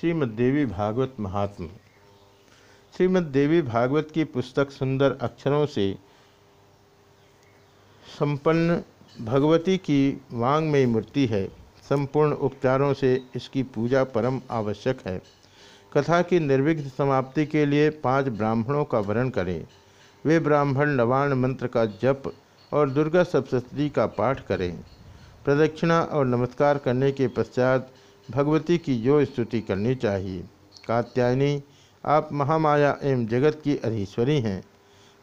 श्रीमद्देवी भागवत महात्म। श्रीमद्देवी भागवत की पुस्तक सुंदर अक्षरों से संपन्न भगवती की वांगमयी मूर्ति है। संपूर्ण उपचारों से इसकी पूजा परम आवश्यक है। कथा की निर्विघ्न समाप्ति के लिए पाँच ब्राह्मणों का वर्ण करें। वे ब्राह्मण नवाण मंत्र का जप और दुर्गा सप्तती का पाठ करें। प्रदक्षिणा और नमस्कार करने के पश्चात भगवती की जो स्तुति करनी चाहिए। कात्यायनी, आप महामाया एवं जगत की अधीश्वरी हैं।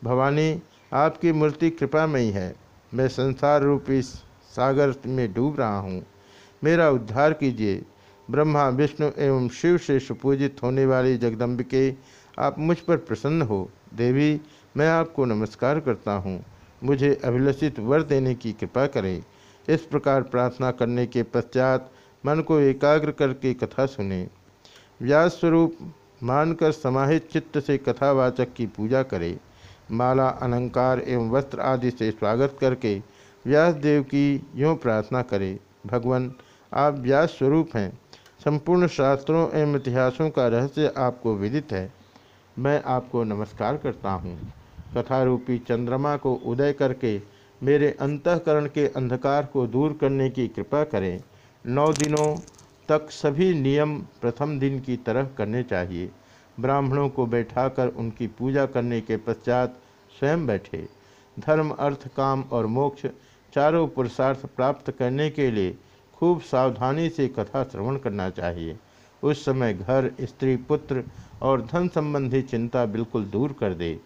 भवानी, आपकी मूर्ति कृपामयी है। मैं संसार रूपी सागर में डूब रहा हूँ। मेरा उद्धार कीजिए। ब्रह्मा, विष्णु एवं शिव से सुपूजित होने वाली जगदम्बिके, आप मुझ पर प्रसन्न हो। देवी, मैं आपको नमस्कार करता हूँ। मुझे अभिलषित वर देने की कृपा करें। इस प्रकार प्रार्थना करने के पश्चात मन को एकाग्र करके कथा सुने। व्यास स्वरूप मानकर समाहित चित्त से कथावाचक की पूजा करे। माला, अलंकार एवं वस्त्र आदि से स्वागत करके व्यास देव की यूँ प्रार्थना करे। भगवान, आप व्यास स्वरूप हैं। संपूर्ण शास्त्रों एवं इतिहासों का रहस्य आपको विदित है। मैं आपको नमस्कार करता हूँ। कथारूपी चंद्रमा को उदय करके मेरे अंतकरण के अंधकार को दूर करने की कृपा करें। नौ दिनों तक सभी नियम प्रथम दिन की तरह करने चाहिए। ब्राह्मणों को बैठाकर उनकी पूजा करने के पश्चात स्वयं बैठे। धर्म, अर्थ, काम और मोक्ष चारों पुरुषार्थ प्राप्त करने के लिए खूब सावधानी से कथा श्रवण करना चाहिए। उस समय घर, स्त्री, पुत्र और धन संबंधी चिंता बिल्कुल दूर कर दे।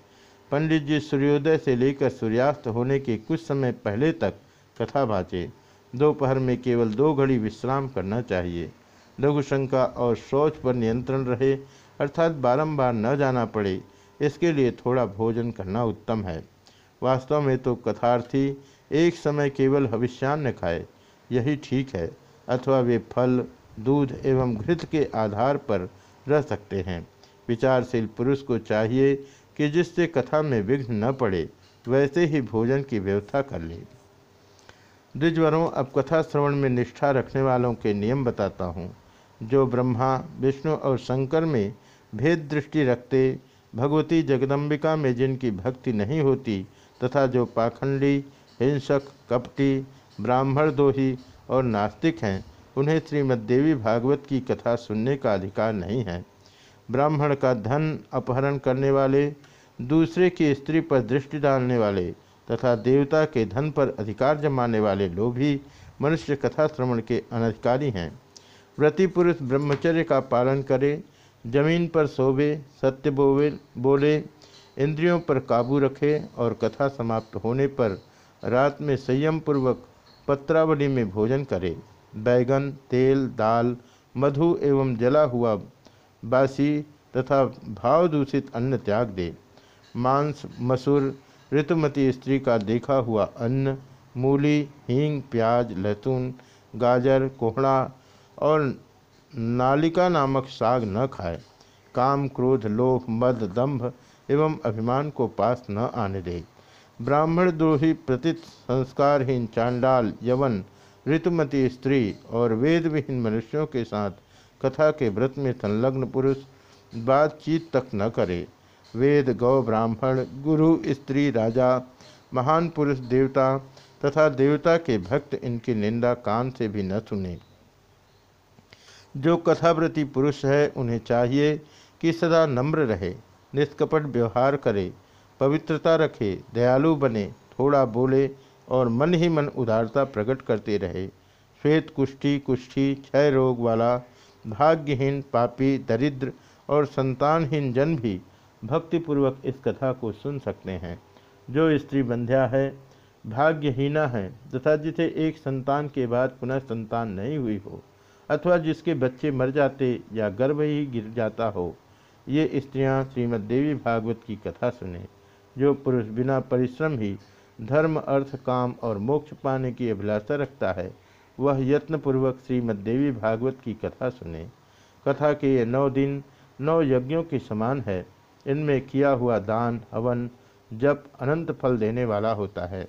पंडित जी सूर्योदय से लेकर सूर्यास्त होने के कुछ समय पहले तक कथा बाँचे। दोपहर में केवल दो घड़ी विश्राम करना चाहिए। लघु शंका और शौच पर नियंत्रण रहे, अर्थात बारंबार न जाना पड़े, इसके लिए थोड़ा भोजन करना उत्तम है। वास्तव में तो कथार्थी एक समय केवल हविष्यान्न खाए, यही ठीक है, अथवा वे फल, दूध एवं घृत के आधार पर रह सकते हैं। विचारशील पुरुष को चाहिए कि जिससे कथा में विघ्न न पड़े, वैसे ही भोजन की व्यवस्था कर ले। द्विजवरों, अब कथा श्रवण में निष्ठा रखने वालों के नियम बताता हूँ। जो ब्रह्मा, विष्णु और शंकर में भेद दृष्टि रखते, भगवती जगदम्बिका में जिनकी भक्ति नहीं होती, तथा जो पाखंडी, हिंसक, कपटी, ब्राह्मण दोही और नास्तिक हैं, उन्हें श्रीमद्देवी भागवत की कथा सुनने का अधिकार नहीं है। ब्राह्मण का धन अपहरण करने वाले, दूसरे की स्त्री पर दृष्टि डालने वाले तथा देवता के धन पर अधिकार जमाने वाले लोग भी मनुष्य कथा श्रवण के अनधिकारी हैं। व्रति पुरुष ब्रह्मचर्य का पालन करे, ज़मीन पर सोवे सत्य बोवे, बोले, इंद्रियों पर काबू रखे और कथा समाप्त होने पर रात में संयम पूर्वक पत्रावली में भोजन करे। बैगन, तेल, दाल, मधु एवं जला हुआ बासी तथा भाव दूषित अन्न त्याग दे। मांस, मसूर ऋतुमती स्त्री का देखा हुआ अन्न, मूली, हींग, प्याज, लहसुन, गाजर, कोहड़ा और नालिका नामक साग न खाए। काम, क्रोध, लोभ, मद, दंभ एवं अभिमान को पास न आने दे। ब्राह्मण द्रोही प्रतीत संस्कारहीन चांडाल, यवन, ऋतुमती स्त्री और वेदविहीन मनुष्यों के साथ कथा के व्रत में संलग्न पुरुष बातचीत तक न करे। वेद गौ ब्राह्मण, गुरु, स्त्री, राजा, महान पुरुष, देवता तथा देवता के भक्त इनकी निंदा कान से भी न सुने। जो कथाव्रति पुरुष है, उन्हें चाहिए कि सदा नम्र रहे, निष्कपट व्यवहार करे, पवित्रता रखे, दयालु बने, थोड़ा बोले और मन ही मन उदारता प्रकट करते रहे। श्वेत कुष्ठी कुष्ठी, क्षय रोग वाला, भाग्यहीन, पापी, दरिद्र और संतानहीन जन भी भक्तिपूर्वक इस कथा को सुन सकते हैं। जो स्त्री बंध्या है, भाग्यहीना है, तथा जिसे एक संतान के बाद पुनः संतान नहीं हुई हो, अथवा जिसके बच्चे मर जाते या गर्भ ही गिर जाता हो, ये स्त्रियाँ श्रीमद देवी भागवत की कथा सुने, जो पुरुष बिना परिश्रम ही धर्म, अर्थ, काम और मोक्ष पाने की अभिलाषा रखता है, वह यत्नपूर्वक श्रीमद देवी भागवत की कथा सुने। कथा के ये नौ दिन नौ यज्ञों के समान है इनमें किया हुआ दान हवन जप अनंत फल देने वाला होता है।